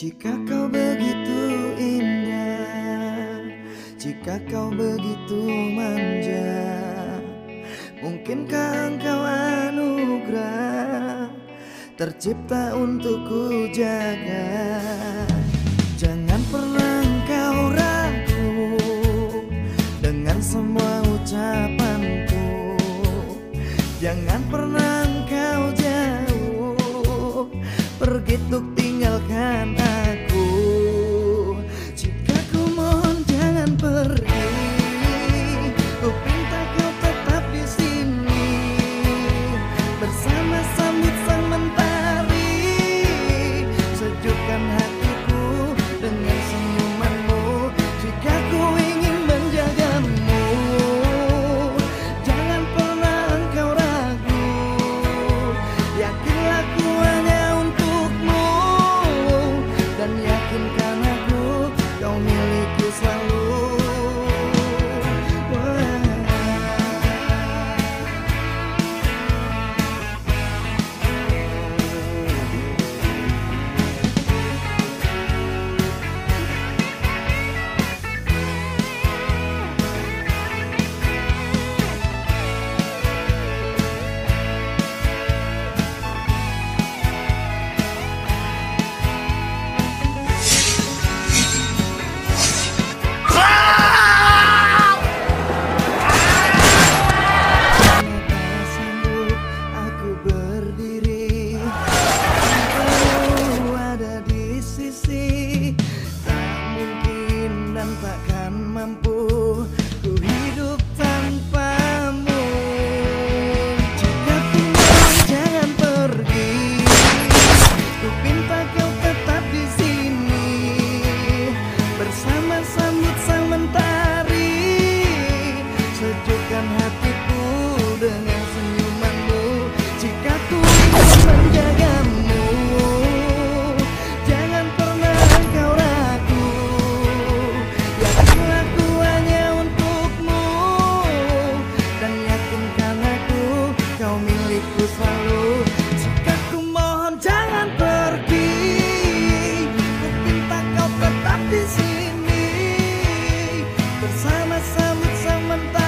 Jika kau begitu indah Jika kau begitu manja Mungkinkah engkau anugerah Tercipta untukku jaga Jangan pernah engkau ragu Dengan semua ucapanku Jangan pernah engkau jauh Pergi untuk tinggalkan aku. Jika ku mohon jangan pergi Ku pinta kau tetap di sini. Bersama sambut 不再 semen-semen